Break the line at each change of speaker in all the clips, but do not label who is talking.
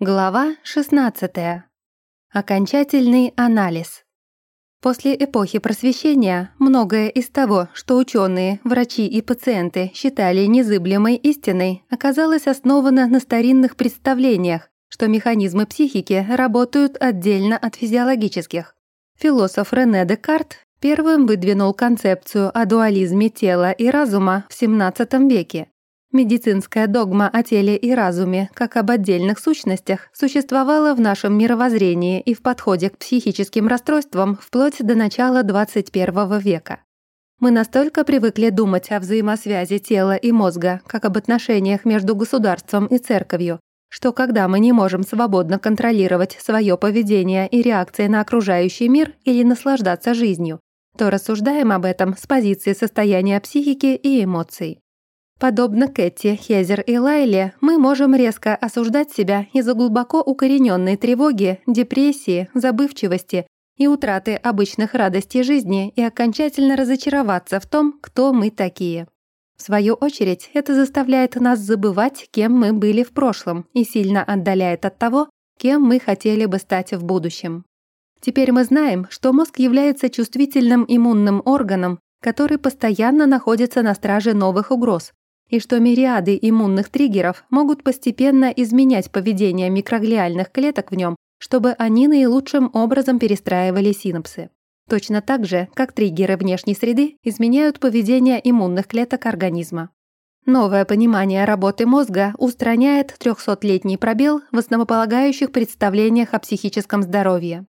Глава 16. Окончательный анализ. После эпохи просвещения многое из того, что ученые, врачи и пациенты считали незыблемой истиной, оказалось основано на старинных представлениях, что механизмы психики работают отдельно от физиологических. Философ Рене Декарт первым выдвинул концепцию о дуализме тела и разума в XVII веке, Медицинская догма о теле и разуме, как об отдельных сущностях, существовала в нашем мировоззрении и в подходе к психическим расстройствам вплоть до начала 21 века. Мы настолько привыкли думать о взаимосвязи тела и мозга, как об отношениях между государством и церковью, что когда мы не можем свободно контролировать свое поведение и реакции на окружающий мир или наслаждаться жизнью, то рассуждаем об этом с позиции состояния психики и эмоций. Подобно Кэти, Хезер и Лайле, мы можем резко осуждать себя из-за глубоко укорененной тревоги, депрессии, забывчивости и утраты обычных радостей жизни и окончательно разочароваться в том, кто мы такие. В свою очередь, это заставляет нас забывать, кем мы были в прошлом и сильно отдаляет от того, кем мы хотели бы стать в будущем. Теперь мы знаем, что мозг является чувствительным иммунным органом, который постоянно находится на страже новых угроз, и что мириады иммунных триггеров могут постепенно изменять поведение микроглиальных клеток в нем, чтобы они наилучшим образом перестраивали синапсы. Точно так же, как триггеры внешней среды изменяют поведение иммунных клеток организма. Новое понимание работы мозга устраняет 300-летний пробел в основополагающих представлениях о психическом здоровье.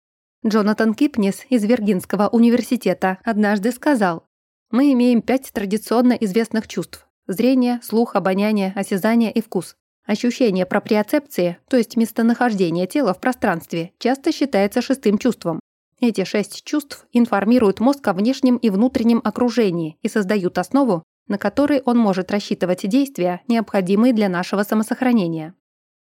Джонатан Кипнис из Виргинского университета однажды сказал, «Мы имеем пять традиционно известных чувств Зрение, слух, обоняние, осязание и вкус. Ощущение проприоцепции, то есть местонахождение тела в пространстве, часто считается шестым чувством. Эти шесть чувств информируют мозг о внешнем и внутреннем окружении и создают основу, на которой он может рассчитывать действия, необходимые для нашего самосохранения.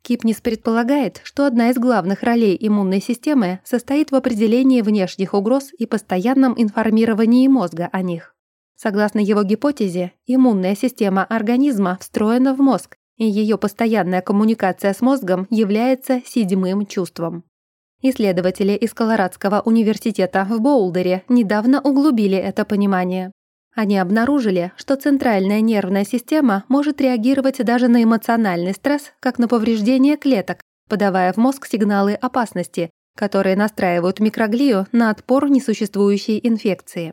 Кипнис предполагает, что одна из главных ролей иммунной системы состоит в определении внешних угроз и постоянном информировании мозга о них. Согласно его гипотезе, иммунная система организма встроена в мозг, и ее постоянная коммуникация с мозгом является седьмым чувством. Исследователи из Колорадского университета в Боулдере недавно углубили это понимание. Они обнаружили, что центральная нервная система может реагировать даже на эмоциональный стресс, как на повреждение клеток, подавая в мозг сигналы опасности, которые настраивают микроглию на отпор несуществующей инфекции.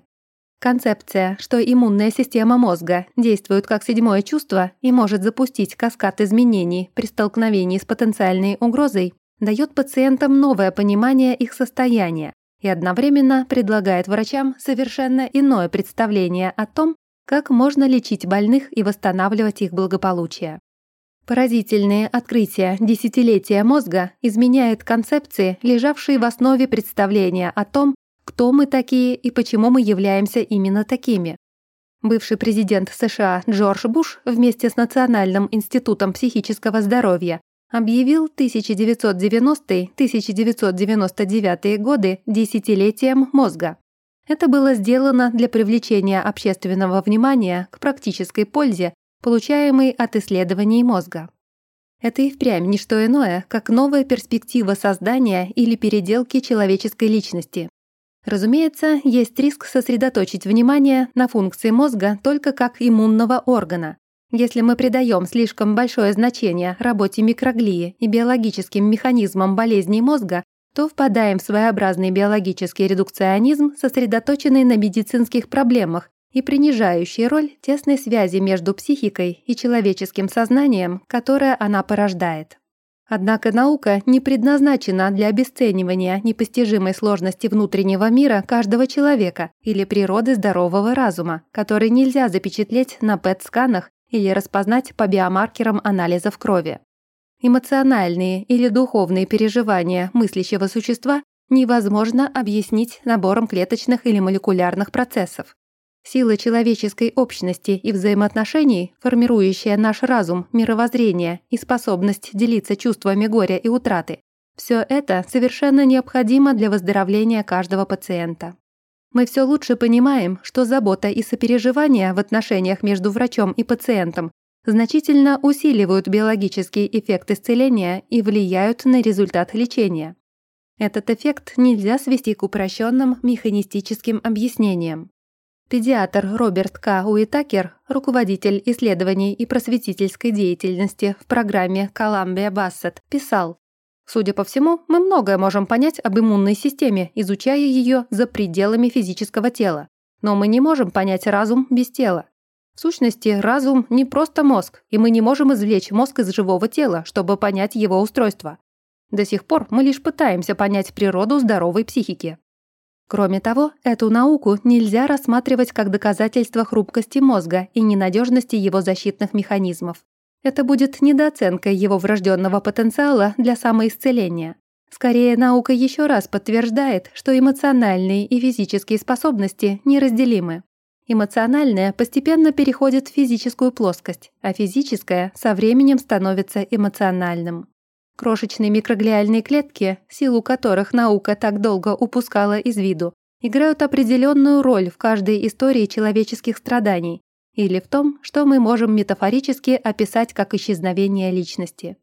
Концепция, что иммунная система мозга действует как седьмое чувство и может запустить каскад изменений при столкновении с потенциальной угрозой, дает пациентам новое понимание их состояния и одновременно предлагает врачам совершенно иное представление о том, как можно лечить больных и восстанавливать их благополучие. Поразительные открытия десятилетия мозга изменяют концепции, лежавшие в основе представления о том, кто мы такие и почему мы являемся именно такими. Бывший президент США Джордж Буш вместе с Национальным институтом психического здоровья объявил 1990-1999 годы десятилетием мозга. Это было сделано для привлечения общественного внимания к практической пользе, получаемой от исследований мозга. Это и впрямь не что иное, как новая перспектива создания или переделки человеческой личности. Разумеется, есть риск сосредоточить внимание на функции мозга только как иммунного органа. Если мы придаем слишком большое значение работе микроглии и биологическим механизмам болезней мозга, то впадаем в своеобразный биологический редукционизм, сосредоточенный на медицинских проблемах и принижающий роль тесной связи между психикой и человеческим сознанием, которое она порождает. Однако наука не предназначена для обесценивания непостижимой сложности внутреннего мира каждого человека или природы здорового разума, который нельзя запечатлеть на ПЭТ-сканах или распознать по биомаркерам анализов крови. Эмоциональные или духовные переживания мыслящего существа невозможно объяснить набором клеточных или молекулярных процессов. Сила человеческой общности и взаимоотношений, формирующая наш разум, мировоззрение и способность делиться чувствами горя и утраты, все это совершенно необходимо для выздоровления каждого пациента. Мы все лучше понимаем, что забота и сопереживание в отношениях между врачом и пациентом значительно усиливают биологический эффект исцеления и влияют на результат лечения. Этот эффект нельзя свести к упрощенным механистическим объяснениям. Педиатр Роберт К. Уитакер, руководитель исследований и просветительской деятельности в программе Columbia Bassett, писал, «Судя по всему, мы многое можем понять об иммунной системе, изучая ее за пределами физического тела. Но мы не можем понять разум без тела. В сущности, разум не просто мозг, и мы не можем извлечь мозг из живого тела, чтобы понять его устройство. До сих пор мы лишь пытаемся понять природу здоровой психики. Кроме того, эту науку нельзя рассматривать как доказательство хрупкости мозга и ненадежности его защитных механизмов. Это будет недооценкой его врожденного потенциала для самоисцеления. Скорее, наука еще раз подтверждает, что эмоциональные и физические способности неразделимы. Эмоциональное постепенно переходит в физическую плоскость, а физическое со временем становится эмоциональным. Крошечные микроглиальные клетки, силу которых наука так долго упускала из виду, играют определенную роль в каждой истории человеческих страданий или в том, что мы можем метафорически описать как исчезновение личности.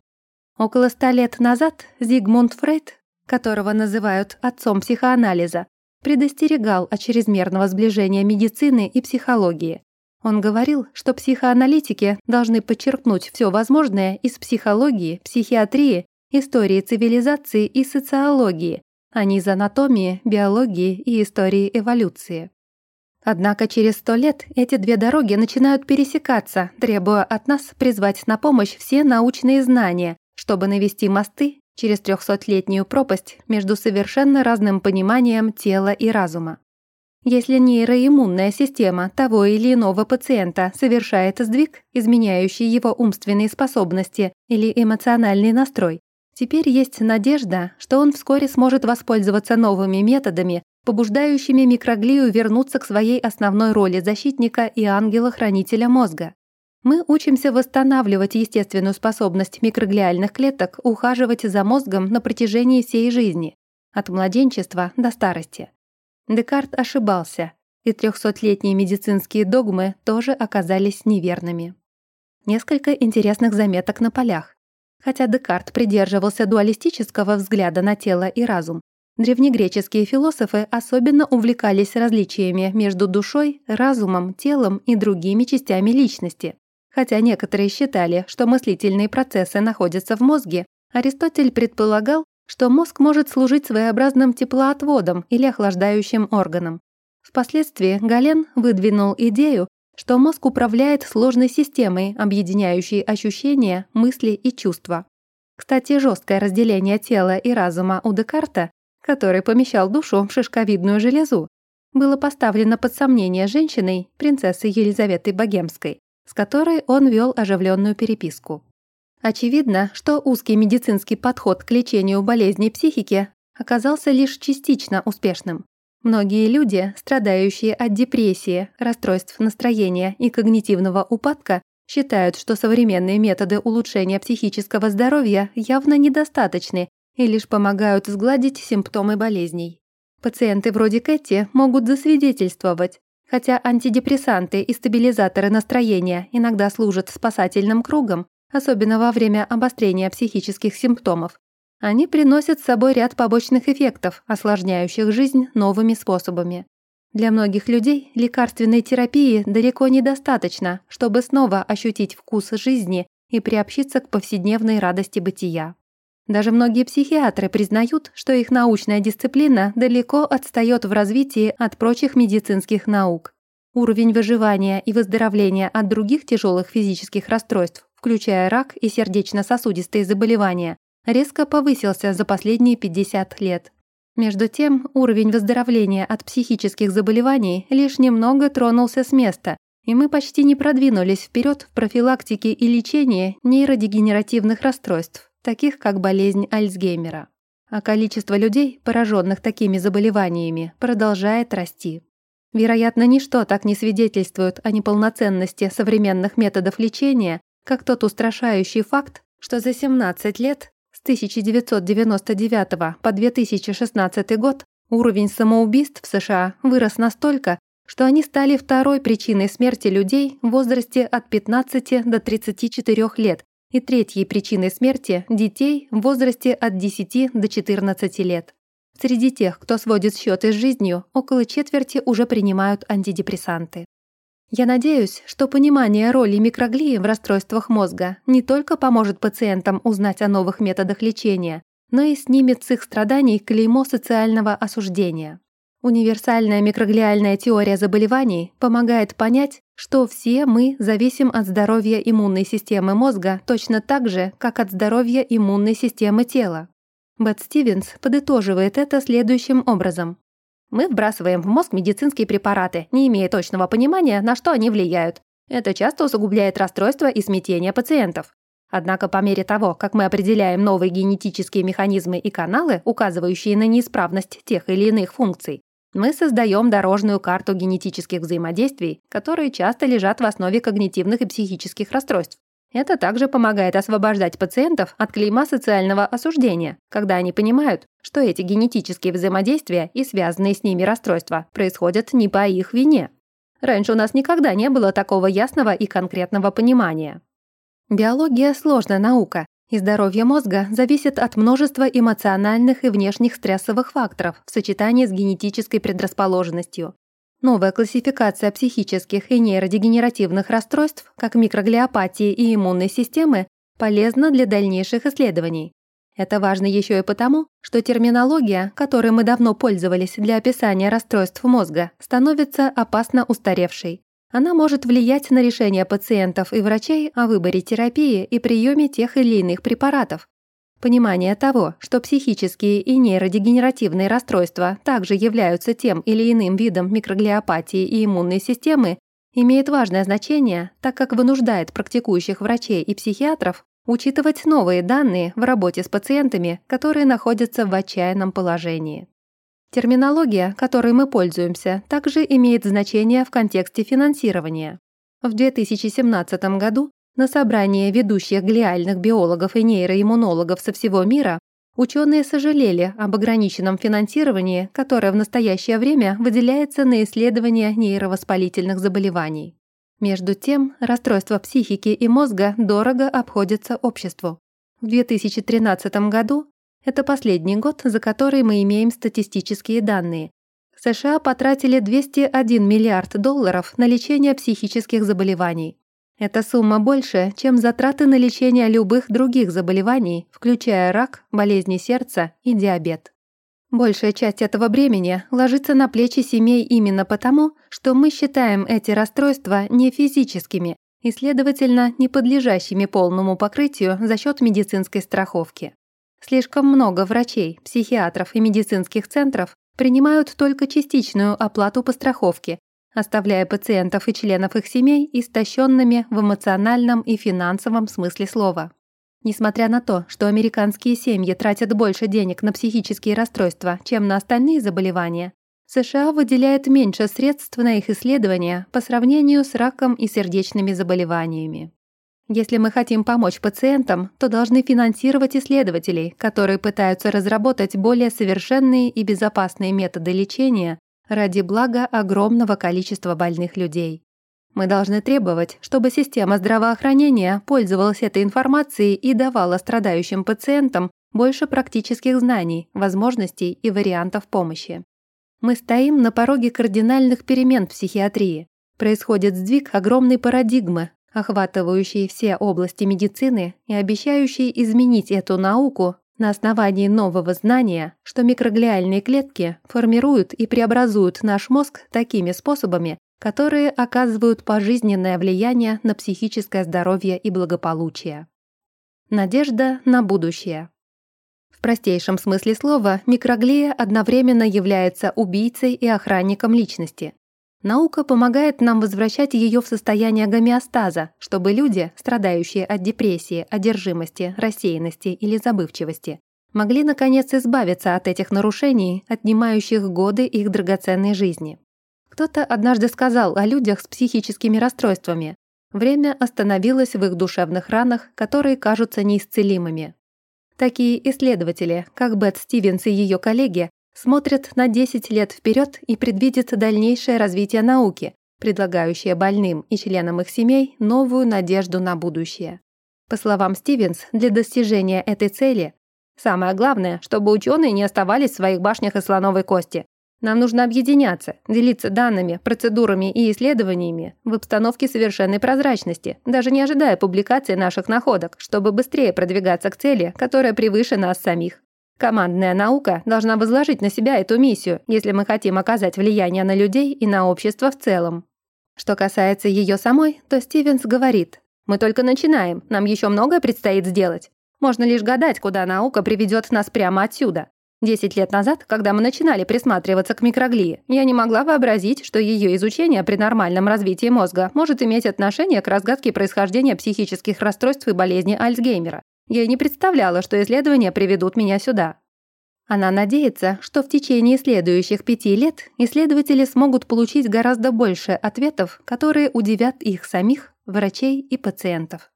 Около ста лет назад Зигмунд Фрейд, которого называют отцом психоанализа, предостерегал от чрезмерного сближения медицины и психологии. Он говорил, что психоаналитики должны подчеркнуть все возможное из психологии, психиатрии, истории цивилизации и социологии, а не из анатомии, биологии и истории эволюции. Однако через сто лет эти две дороги начинают пересекаться, требуя от нас призвать на помощь все научные знания, чтобы навести мосты через трехсотлетнюю пропасть между совершенно разным пониманием тела и разума. Если нейроиммунная система того или иного пациента совершает сдвиг, изменяющий его умственные способности или эмоциональный настрой, теперь есть надежда, что он вскоре сможет воспользоваться новыми методами, побуждающими микроглию вернуться к своей основной роли защитника и ангела-хранителя мозга. Мы учимся восстанавливать естественную способность микроглиальных клеток ухаживать за мозгом на протяжении всей жизни, от младенчества до старости. Декарт ошибался, и трехсотлетние медицинские догмы тоже оказались неверными. Несколько интересных заметок на полях. Хотя Декарт придерживался дуалистического взгляда на тело и разум, древнегреческие философы особенно увлекались различиями между душой, разумом, телом и другими частями личности. Хотя некоторые считали, что мыслительные процессы находятся в мозге, Аристотель предполагал, что мозг может служить своеобразным теплоотводом или охлаждающим органом. Впоследствии Гален выдвинул идею, что мозг управляет сложной системой, объединяющей ощущения, мысли и чувства. Кстати, жесткое разделение тела и разума у Декарта, который помещал душу в шишковидную железу, было поставлено под сомнение женщиной, принцессой Елизаветой Богемской, с которой он вел оживленную переписку. Очевидно, что узкий медицинский подход к лечению болезней психики оказался лишь частично успешным. Многие люди, страдающие от депрессии, расстройств настроения и когнитивного упадка, считают, что современные методы улучшения психического здоровья явно недостаточны и лишь помогают сгладить симптомы болезней. Пациенты вроде Кэти могут засвидетельствовать, хотя антидепрессанты и стабилизаторы настроения иногда служат спасательным кругом, особенно во время обострения психических симптомов. Они приносят с собой ряд побочных эффектов, осложняющих жизнь новыми способами. Для многих людей лекарственной терапии далеко недостаточно, чтобы снова ощутить вкус жизни и приобщиться к повседневной радости бытия. Даже многие психиатры признают, что их научная дисциплина далеко отстает в развитии от прочих медицинских наук. Уровень выживания и выздоровления от других тяжелых физических расстройств включая рак и сердечно-сосудистые заболевания, резко повысился за последние 50 лет. Между тем, уровень выздоровления от психических заболеваний лишь немного тронулся с места, и мы почти не продвинулись вперед в профилактике и лечении нейродегенеративных расстройств, таких как болезнь Альцгеймера. А количество людей, пораженных такими заболеваниями, продолжает расти. Вероятно, ничто так не свидетельствует о неполноценности современных методов лечения, как тот устрашающий факт, что за 17 лет с 1999 по 2016 год уровень самоубийств в США вырос настолько, что они стали второй причиной смерти людей в возрасте от 15 до 34 лет и третьей причиной смерти детей в возрасте от 10 до 14 лет. Среди тех, кто сводит счеты с жизнью, около четверти уже принимают антидепрессанты. Я надеюсь, что понимание роли микроглии в расстройствах мозга не только поможет пациентам узнать о новых методах лечения, но и снимет с их страданий клеймо социального осуждения. Универсальная микроглиальная теория заболеваний помогает понять, что все мы зависим от здоровья иммунной системы мозга точно так же, как от здоровья иммунной системы тела. Бет Стивенс подытоживает это следующим образом. Мы вбрасываем в мозг медицинские препараты, не имея точного понимания, на что они влияют. Это часто усугубляет расстройства и смятение пациентов. Однако по мере того, как мы определяем новые генетические механизмы и каналы, указывающие на неисправность тех или иных функций, мы создаем дорожную карту генетических взаимодействий, которые часто лежат в основе когнитивных и психических расстройств. Это также помогает освобождать пациентов от клейма социального осуждения, когда они понимают, что эти генетические взаимодействия и связанные с ними расстройства происходят не по их вине. Раньше у нас никогда не было такого ясного и конкретного понимания. Биология – сложная наука, и здоровье мозга зависит от множества эмоциональных и внешних стрессовых факторов в сочетании с генетической предрасположенностью. Новая классификация психических и нейродегенеративных расстройств, как микроглиопатии и иммунной системы, полезна для дальнейших исследований. Это важно еще и потому, что терминология, которой мы давно пользовались для описания расстройств мозга, становится опасно устаревшей. Она может влиять на решения пациентов и врачей о выборе терапии и приеме тех или иных препаратов, Понимание того, что психические и нейродегенеративные расстройства также являются тем или иным видом микроглиопатии и иммунной системы, имеет важное значение, так как вынуждает практикующих врачей и психиатров учитывать новые данные в работе с пациентами, которые находятся в отчаянном положении. Терминология, которой мы пользуемся, также имеет значение в контексте финансирования. В 2017 году на собрании ведущих глиальных биологов и нейроиммунологов со всего мира ученые сожалели об ограниченном финансировании, которое в настоящее время выделяется на исследования нейровоспалительных заболеваний. Между тем, расстройства психики и мозга дорого обходятся обществу. В 2013 году, это последний год, за который мы имеем статистические данные, США потратили 201 миллиард долларов на лечение психических заболеваний. Эта сумма больше, чем затраты на лечение любых других заболеваний, включая рак, болезни сердца и диабет. Большая часть этого бремени ложится на плечи семей именно потому, что мы считаем эти расстройства не физическими и, следовательно, не подлежащими полному покрытию за счет медицинской страховки. Слишком много врачей, психиатров и медицинских центров принимают только частичную оплату по страховке оставляя пациентов и членов их семей истощенными в эмоциональном и финансовом смысле слова. Несмотря на то, что американские семьи тратят больше денег на психические расстройства, чем на остальные заболевания, США выделяет меньше средств на их исследования по сравнению с раком и сердечными заболеваниями. Если мы хотим помочь пациентам, то должны финансировать исследователей, которые пытаются разработать более совершенные и безопасные методы лечения ради блага огромного количества больных людей. Мы должны требовать, чтобы система здравоохранения пользовалась этой информацией и давала страдающим пациентам больше практических знаний, возможностей и вариантов помощи. Мы стоим на пороге кардинальных перемен в психиатрии. Происходит сдвиг огромной парадигмы, охватывающей все области медицины и обещающей изменить эту науку на основании нового знания, что микроглиальные клетки формируют и преобразуют наш мозг такими способами, которые оказывают пожизненное влияние на психическое здоровье и благополучие. Надежда на будущее. В простейшем смысле слова микроглия одновременно является убийцей и охранником личности. Наука помогает нам возвращать ее в состояние гомеостаза, чтобы люди, страдающие от депрессии, одержимости, рассеянности или забывчивости, могли наконец избавиться от этих нарушений, отнимающих годы их драгоценной жизни. Кто-то однажды сказал о людях с психическими расстройствами. Время остановилось в их душевных ранах, которые кажутся неисцелимыми. Такие исследователи, как Бет Стивенс и ее коллеги, смотрит на 10 лет вперед и предвидит дальнейшее развитие науки, предлагающее больным и членам их семей новую надежду на будущее. По словам Стивенс, для достижения этой цели самое главное, чтобы ученые не оставались в своих башнях из слоновой кости. Нам нужно объединяться, делиться данными, процедурами и исследованиями в обстановке совершенной прозрачности, даже не ожидая публикации наших находок, чтобы быстрее продвигаться к цели, которая превыше нас самих. Командная наука должна возложить на себя эту миссию, если мы хотим оказать влияние на людей и на общество в целом. Что касается ее самой, то Стивенс говорит, «Мы только начинаем, нам еще многое предстоит сделать. Можно лишь гадать, куда наука приведет нас прямо отсюда. Десять лет назад, когда мы начинали присматриваться к микроглии, я не могла вообразить, что ее изучение при нормальном развитии мозга может иметь отношение к разгадке происхождения психических расстройств и болезни Альцгеймера. Я и не представляла, что исследования приведут меня сюда. Она надеется, что в течение следующих пяти лет исследователи смогут получить гораздо больше ответов, которые удивят их самих, врачей и пациентов.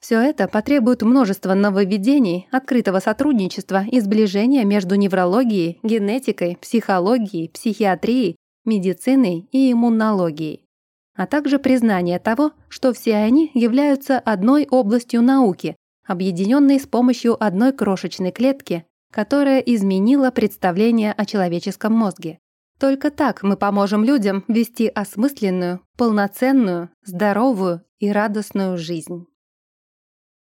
Все это потребует множества нововведений, открытого сотрудничества и сближения между неврологией, генетикой, психологией, психиатрией, медициной и иммунологией, а также признание того, что все они являются одной областью науки, объединенной с помощью одной крошечной клетки, которая изменила представление о человеческом мозге. Только так мы поможем людям вести осмысленную, полноценную, здоровую и радостную жизнь.